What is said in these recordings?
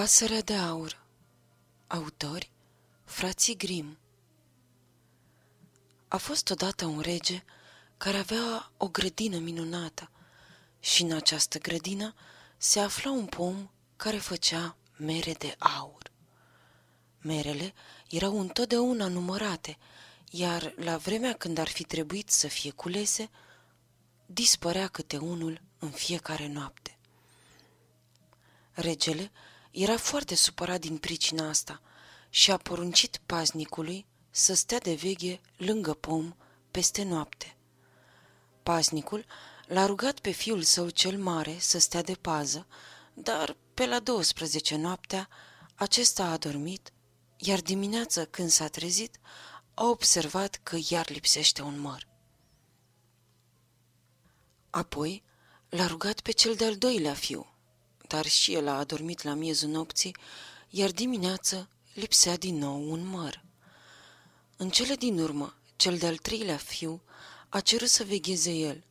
Pasărea de aur Autori Frații Grim A fost odată un rege care avea o grădină minunată și în această grădină se afla un pom care făcea mere de aur. Merele erau întotdeauna numărate, iar la vremea când ar fi trebuit să fie culese, dispărea câte unul în fiecare noapte. Regele era foarte supărat din pricina asta și a poruncit paznicului să stea de veghe lângă pom peste noapte. Paznicul l-a rugat pe fiul său cel mare să stea de pază, dar pe la 12 noaptea acesta a dormit, iar dimineața când s-a trezit, a observat că iar lipsește un măr. Apoi l-a rugat pe cel de-al doilea fiu, dar și el a adormit la miezul nopții, iar dimineață lipsea din nou un măr. În cele din urmă, cel de-al treilea fiu a cerut să vegheze el.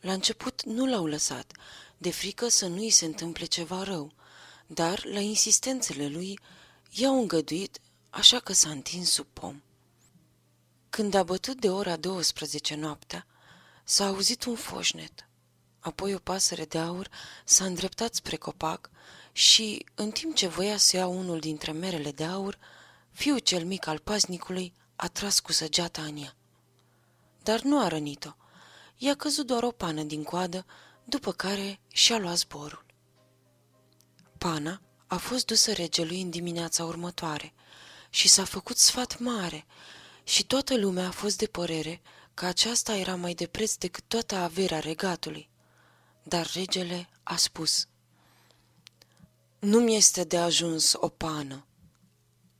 La început nu l-au lăsat, de frică să nu îi se întâmple ceva rău, dar, la insistențele lui, i-au îngăduit, așa că s-a întins sub pom. Când a bătut de ora 12 noaptea, s-a auzit un foșnet. Apoi o pasăre de aur s-a îndreptat spre copac și, în timp ce voia să ia unul dintre merele de aur, fiul cel mic al paznicului a tras cu săgeata în ea. Dar nu a rănit-o. I-a căzut doar o pană din coadă, după care și-a luat zborul. Pana a fost dusă regelui în dimineața următoare și s-a făcut sfat mare și toată lumea a fost de părere că aceasta era mai de preț decât toată averea regatului. Dar regele a spus, Nu mi este de ajuns o pană.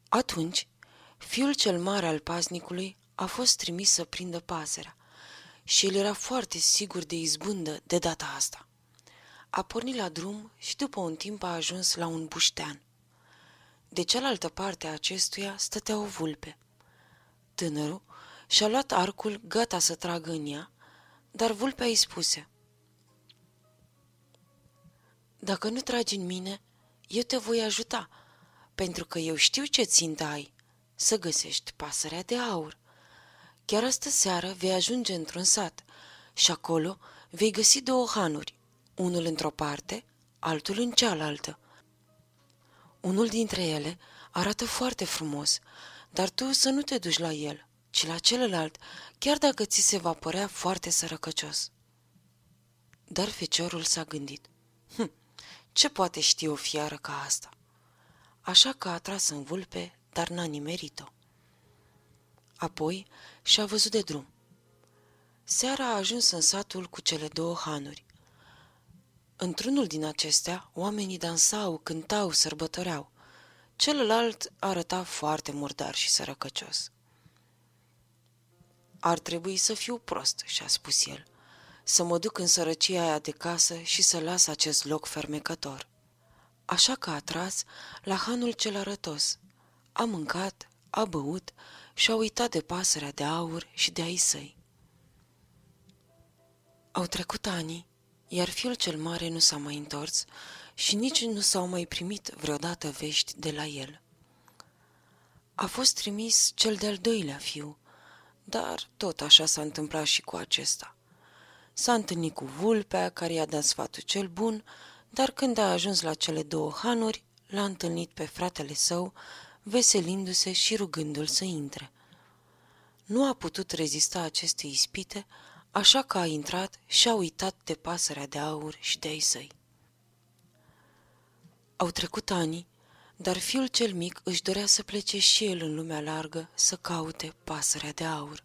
Atunci, fiul cel mare al paznicului a fost trimis să prindă pasărea și el era foarte sigur de izbândă de data asta. A pornit la drum și după un timp a ajuns la un buștean. De cealaltă parte a acestuia stătea o vulpe. Tânărul și-a luat arcul gata să tragă în ea, dar vulpea îi spuse – dacă nu tragi în mine, eu te voi ajuta, pentru că eu știu ce țintă ai, să găsești pasărea de aur. Chiar astă seară vei ajunge într-un sat și acolo vei găsi două hanuri, unul într-o parte, altul în cealaltă. Unul dintre ele arată foarte frumos, dar tu să nu te duci la el, ci la celălalt, chiar dacă ți se va părea foarte sărăcăcios. Dar feciorul s-a gândit. Hm, ce poate ști o fiară ca asta? Așa că a tras în vulpe, dar n-a nimerit-o. Apoi și-a văzut de drum. Seara a ajuns în satul cu cele două hanuri. Într-unul din acestea, oamenii dansau, cântau, sărbătoreau. Celălalt arăta foarte murdar și sărăcăcios. Ar trebui să fiu prost, și-a spus el să mă duc în sărăcia aia de casă și să las acest loc fermecător. Așa că a tras la hanul cel arătos. A mâncat, a băut și a uitat de pasărea de aur și de ai săi. Au trecut ani, iar fiul cel mare nu s-a mai întors și nici nu s-au mai primit vreodată vești de la el. A fost trimis cel de-al doilea fiu, dar tot așa s-a întâmplat și cu acesta. S-a întâlnit cu vulpea, care i-a dat sfatul cel bun, dar când a ajuns la cele două hanuri, l-a întâlnit pe fratele său, veselindu-se și rugându-l să intre. Nu a putut rezista aceste ispite, așa că a intrat și a uitat de pasărea de aur și de ai săi. Au trecut ani, dar fiul cel mic își dorea să plece și el în lumea largă să caute pasărea de aur.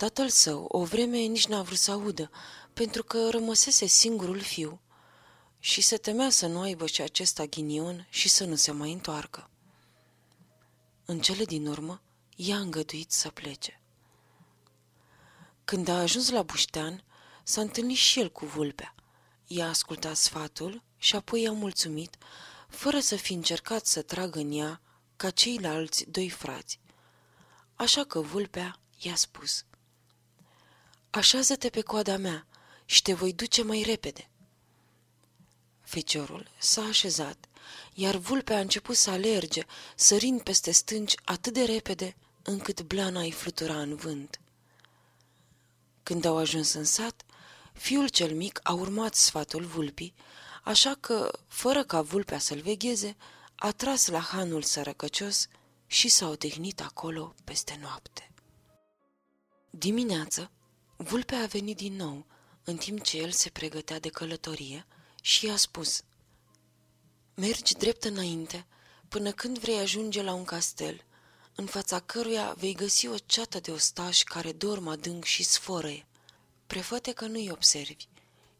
Tatăl său o vreme nici n-a vrut să audă, pentru că rămăsese singurul fiu și se temea să nu aibă și acesta ghinion și să nu se mai întoarcă. În cele din urmă, i-a îngăduit să plece. Când a ajuns la Buștean, s-a întâlnit și el cu vulpea. I-a ascultat sfatul și apoi i-a mulțumit, fără să fi încercat să tragă în ea ca ceilalți doi frați. Așa că vulpea i-a spus – Așează-te pe coada mea și te voi duce mai repede. Feciorul s-a așezat iar vulpea a început să alerge, sărind peste stânci atât de repede, încât blana îi flutura în vânt. Când au ajuns în sat, fiul cel mic a urmat sfatul vulpii, așa că, fără ca vulpea să-l vegheze, a tras la hanul sărăcăcios și s-a odihnit acolo peste noapte. Dimineață, vulpea a venit din nou, în timp ce el se pregătea de călătorie, și i-a spus Mergi drept înainte, până când vrei ajunge la un castel, în fața căruia vei găsi o ceată de ostași care dorm adânc și sfărăie. Prefăte că nu-i observi.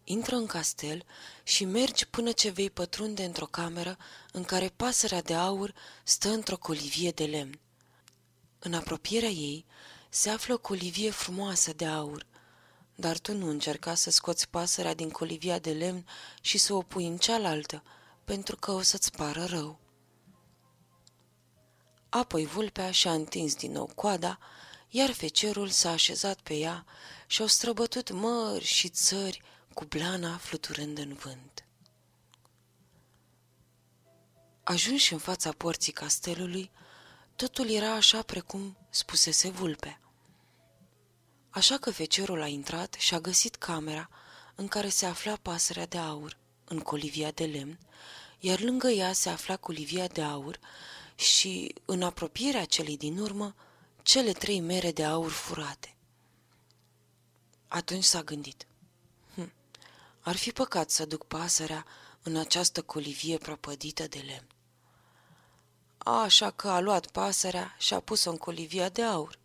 Intră în castel și mergi până ce vei pătrunde într-o cameră în care pasărea de aur stă într-o colivie de lemn. În apropierea ei se află o colivie frumoasă de aur, dar tu nu încerca să scoți pasărea din colivia de lemn și să o pui în cealaltă, pentru că o să-ți pară rău. Apoi vulpea și-a întins din nou coada, iar fecerul s-a așezat pe ea și au străbătut mări și țări cu blana fluturând în vânt. Ajunși în fața porții castelului, totul era așa precum spusese vulpea. Așa că fecerul a intrat și a găsit camera în care se afla pasărea de aur, în colivia de lemn, iar lângă ea se afla colivia de aur și, în apropierea celei din urmă, cele trei mere de aur furate. Atunci s-a gândit. Hm, ar fi păcat să duc pasărea în această colivie prăpădită de lemn. Așa că a luat pasărea și a pus-o în colivia de aur.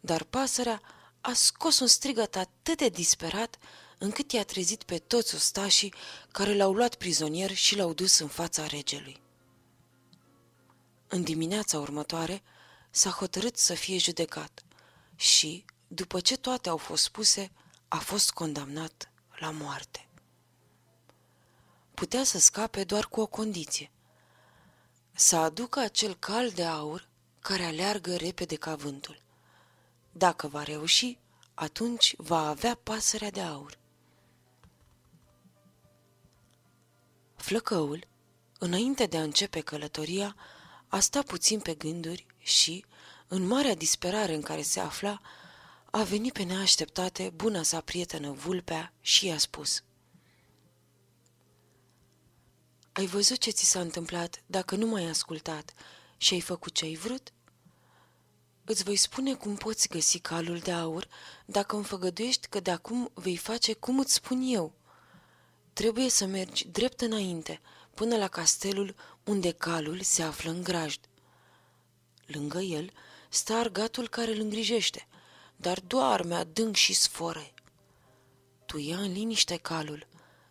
Dar pasărea a scos un strigăt atât de disperat încât i-a trezit pe toți ostașii care l-au luat prizonier și l-au dus în fața regelui. În dimineața următoare s-a hotărât să fie judecat și, după ce toate au fost spuse, a fost condamnat la moarte. Putea să scape doar cu o condiție. Să aducă acel cal de aur care aleargă repede ca vântul. Dacă va reuși, atunci va avea pasărea de aur. Flăcăul, înainte de a începe călătoria, a stat puțin pe gânduri și, în marea disperare în care se afla, a venit pe neașteptate buna sa prietenă vulpea și i-a spus Ai văzut ce ți s-a întâmplat dacă nu m-ai ascultat și ai făcut ce ai vrut? Îți voi spune cum poți găsi calul de aur dacă îmi făgăduiești că de acum vei face cum îți spun eu. Trebuie să mergi drept înainte, până la castelul unde calul se află în grajd. Lângă el stă argatul care îl îngrijește, dar doarme adânc și sfore. Tu ia în liniște calul,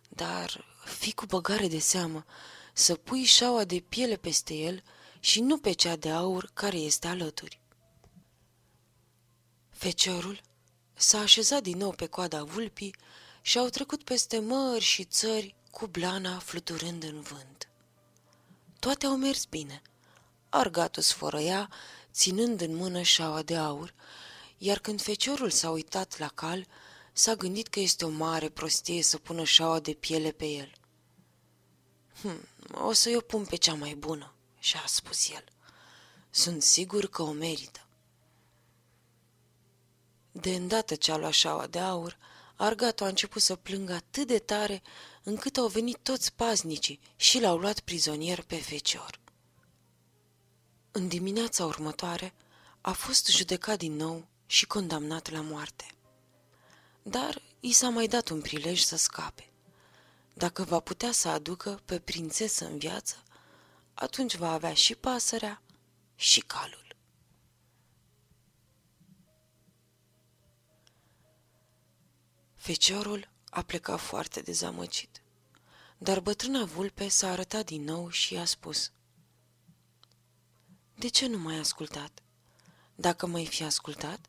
dar fi cu băgare de seamă, să pui șaua de piele peste el și nu pe cea de aur care este alături. Feciorul s-a așezat din nou pe coada vulpii și au trecut peste mări și țări cu blana fluturând în vânt. Toate au mers bine. Argatul sfărăia, ținând în mână șaua de aur, iar când feciorul s-a uitat la cal, s-a gândit că este o mare prostie să pună șaua de piele pe el. Hm, o să-i o pun pe cea mai bună, și-a spus el. Sunt sigur că o merită. De îndată ce a luat șaua de aur, Argatul a început să plângă atât de tare încât au venit toți paznicii și l-au luat prizonier pe fecior. În dimineața următoare a fost judecat din nou și condamnat la moarte. Dar i s-a mai dat un prilej să scape. Dacă va putea să aducă pe prințesă în viață, atunci va avea și pasărea și calul. Feciorul a plecat foarte dezamăgit, dar bătrâna vulpe s-a arătat din nou și i-a spus De ce nu m-ai ascultat? Dacă m-ai fi ascultat,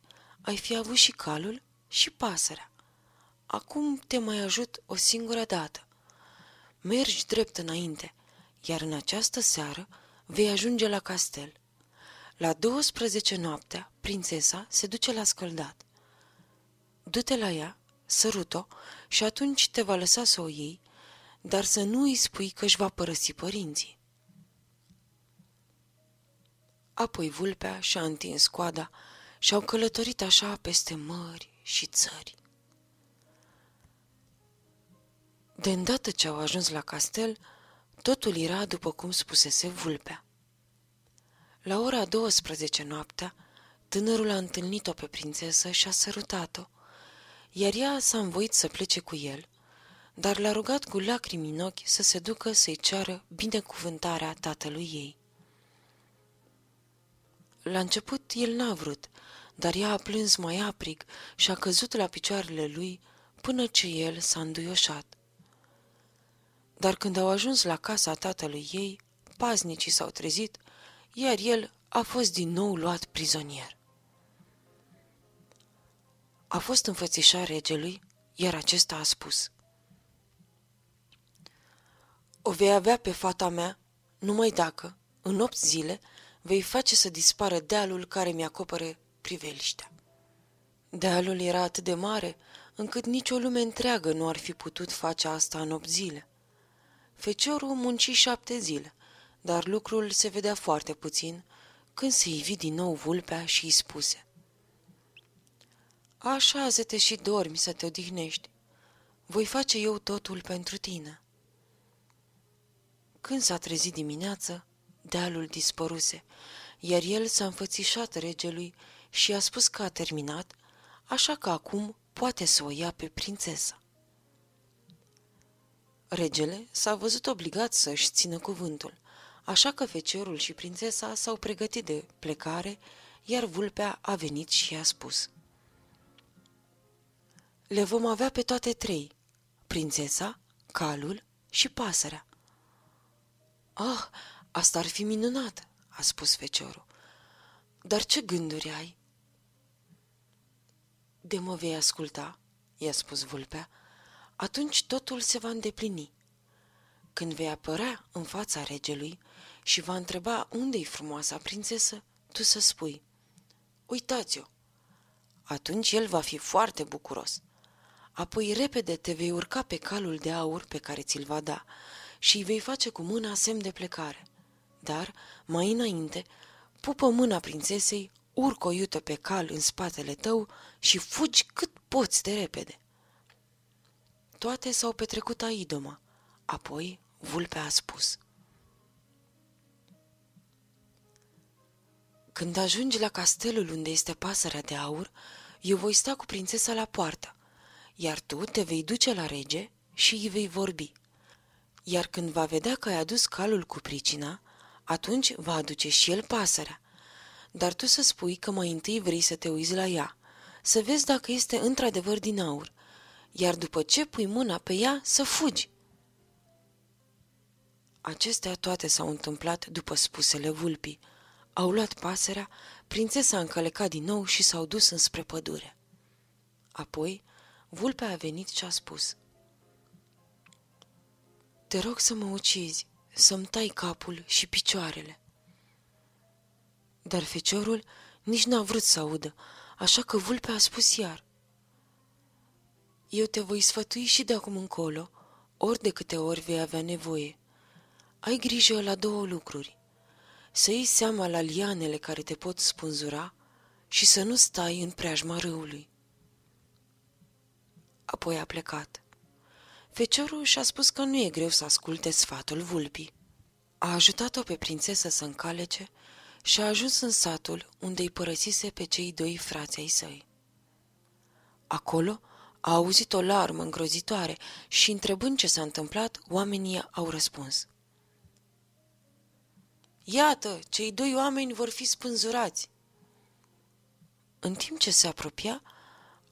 ai fi avut și calul și pasărea. Acum te mai ajut o singură dată. Mergi drept înainte, iar în această seară vei ajunge la castel. La 12 noaptea, prințesa se duce la scăldat. Du-te la ea sărut-o și atunci te va lăsa să o iei, dar să nu îi spui că își va părăsi părinții. Apoi vulpea și-a întins coada și au călătorit așa peste mări și țări. De îndată ce au ajuns la castel, totul era după cum spusese vulpea. La ora 12 noaptea, tânărul a întâlnit-o pe prințesă și a sărutat-o, iar ea s-a învoit să plece cu el, dar l-a rugat cu lacrimi în ochi să se ducă să-i ceară binecuvântarea tatălui ei. La început el n-a vrut, dar ea a plâns mai aprig și a căzut la picioarele lui până ce el s-a înduioșat. Dar când au ajuns la casa tatălui ei, paznicii s-au trezit, iar el a fost din nou luat prizonier. A fost înfățișat regelui, iar acesta a spus O vei avea pe fata mea numai dacă, în opt zile, vei face să dispară dealul care mi-acopere priveliștea. Dealul era atât de mare, încât nicio lume întreagă nu ar fi putut face asta în opt zile. Feciorul munci șapte zile, dar lucrul se vedea foarte puțin când se ivi din nou vulpea și îi spuse Așează-te și dormi să te odihnești. Voi face eu totul pentru tine. Când s-a trezit dimineață, dealul dispăruse, iar el s-a înfățișat regelui și a spus că a terminat, așa că acum poate să o ia pe prințesa. Regele s-a văzut obligat să-și țină cuvântul, așa că feciorul și prințesa s-au pregătit de plecare, iar vulpea a venit și i-a spus. Le vom avea pe toate trei, prințesa, calul și pasărea. Ah, asta ar fi minunat, a spus feciorul. Dar ce gânduri ai? De mă vei asculta, i-a spus vulpea, atunci totul se va îndeplini. Când vei apărea în fața regelui și va întreba unde-i frumoasa prințesă, tu să spui, uitați-o. Atunci el va fi foarte bucuros. Apoi repede te vei urca pe calul de aur pe care ți-l va da și îi vei face cu mâna semn de plecare. Dar, mai înainte, pupă mâna prințesei, urcă o iută pe cal în spatele tău și fugi cât poți de repede. Toate s-au petrecut aidoma. Apoi vulpea a spus. Când ajungi la castelul unde este pasărea de aur, eu voi sta cu prințesa la poartă, iar tu te vei duce la rege și îi vei vorbi. Iar când va vedea că ai adus calul cu pricina, atunci va aduce și el pasărea. Dar tu să spui că mai întâi vrei să te uiți la ea, să vezi dacă este într-adevăr din aur iar după ce pui mâna pe ea, să fugi. Acestea toate s-au întâmplat după spusele vulpii. Au luat pasărea, prințesa a încălecat din nou și s-au dus înspre pădure. Apoi, vulpea a venit și a spus Te rog să mă ucizi, să-mi tai capul și picioarele. Dar feciorul nici n-a vrut să audă, așa că vulpea a spus iar eu te voi sfătui și de acum încolo, ori de câte ori vei avea nevoie. Ai grijă la două lucruri. Să iei seama la lianele care te pot spânzura și să nu stai în preajma râului. Apoi a plecat. Feciorul și-a spus că nu e greu să asculte sfatul vulpii. A ajutat-o pe prințesă să încalece și a ajuns în satul unde îi părăsise pe cei doi frați ai săi. Acolo a auzit o larmă îngrozitoare și, întrebând ce s-a întâmplat, oamenii au răspuns. Iată, cei doi oameni vor fi spânzurați. În timp ce se apropia,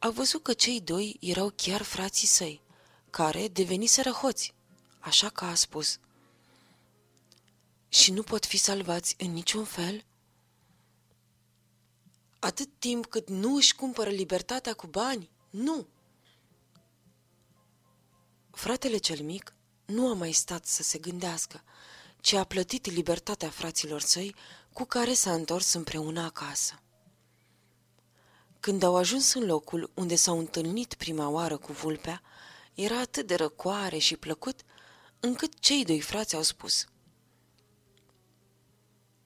a văzut că cei doi erau chiar frații săi, care deveniseră hoți, așa că a spus. Și nu pot fi salvați în niciun fel? Atât timp cât nu își cumpără libertatea cu bani, nu. Fratele cel mic nu a mai stat să se gândească, ci a plătit libertatea fraților săi cu care s-a întors împreună acasă. Când au ajuns în locul unde s-au întâlnit prima oară cu vulpea, era atât de răcoare și plăcut, încât cei doi frați au spus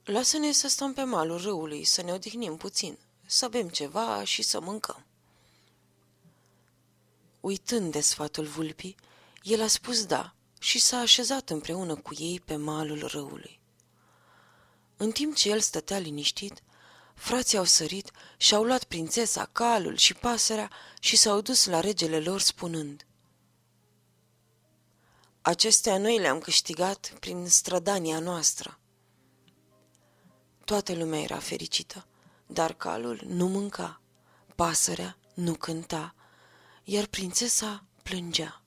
lasă-ne să stăm pe malul râului, să ne odihnim puțin, să bem ceva și să mâncăm. Uitând de sfatul vulpii, el a spus da și s-a așezat împreună cu ei pe malul râului. În timp ce el stătea liniștit, frații au sărit și au luat prințesa, calul și pasărea și s-au dus la regele lor spunând Acestea noi le-am câștigat prin strădania noastră. Toată lumea era fericită, dar calul nu mânca, pasărea nu cânta, iar prințesa plângea.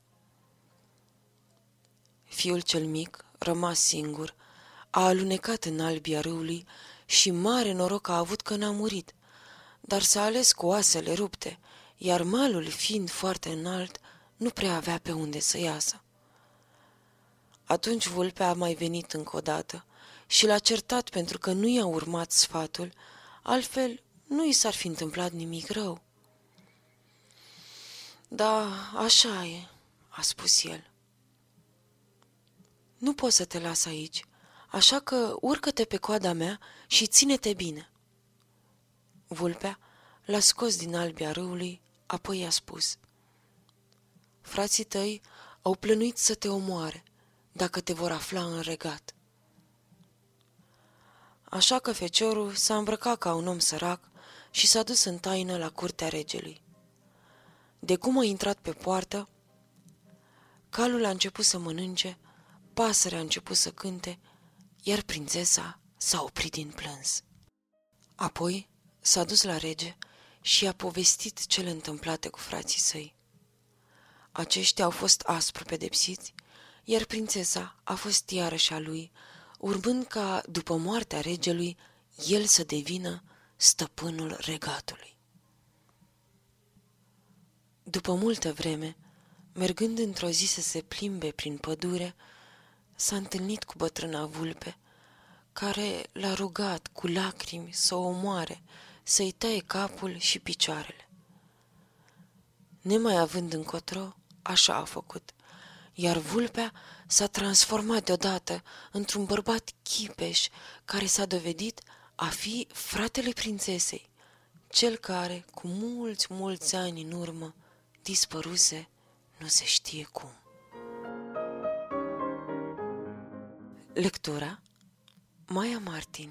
Fiul cel mic, rămas singur, a alunecat în albia râului și mare noroc a avut că n-a murit, dar s-a ales cu oasele rupte, iar malul, fiind foarte înalt, nu prea avea pe unde să iasă. Atunci vulpea a mai venit încă o dată și l-a certat pentru că nu i-a urmat sfatul, altfel nu i s-ar fi întâmplat nimic rău. Da, așa e, a spus el. Nu pot să te las aici, așa că urcă-te pe coada mea și ține-te bine. Vulpea l-a scos din albia râului, apoi i-a spus. Frații tăi au plănuit să te omoare, dacă te vor afla în regat. Așa că feciorul s-a îmbrăcat ca un om sărac și s-a dus în taină la curtea regelui. De cum a intrat pe poartă, calul a început să mănânce, pasărea a început să cânte, iar prințesa s-a oprit din plâns. Apoi s-a dus la rege și a povestit cele întâmplate cu frații săi. Aceștia au fost aspru pedepsiți, iar prințesa a fost iarăși a lui, urmând ca, după moartea regelui, el să devină stăpânul regatului. După multă vreme, mergând într-o zi să se plimbe prin pădure, s-a întâlnit cu bătrâna vulpe, care l-a rugat cu lacrimi să o omoare, să-i taie capul și picioarele. Nemai având încotro, așa a făcut, iar vulpea s-a transformat deodată într-un bărbat chipeș care s-a dovedit a fi fratele prințesei, cel care, cu mulți, mulți ani în urmă, dispăruse nu se știe cum. Lectura Maia Martin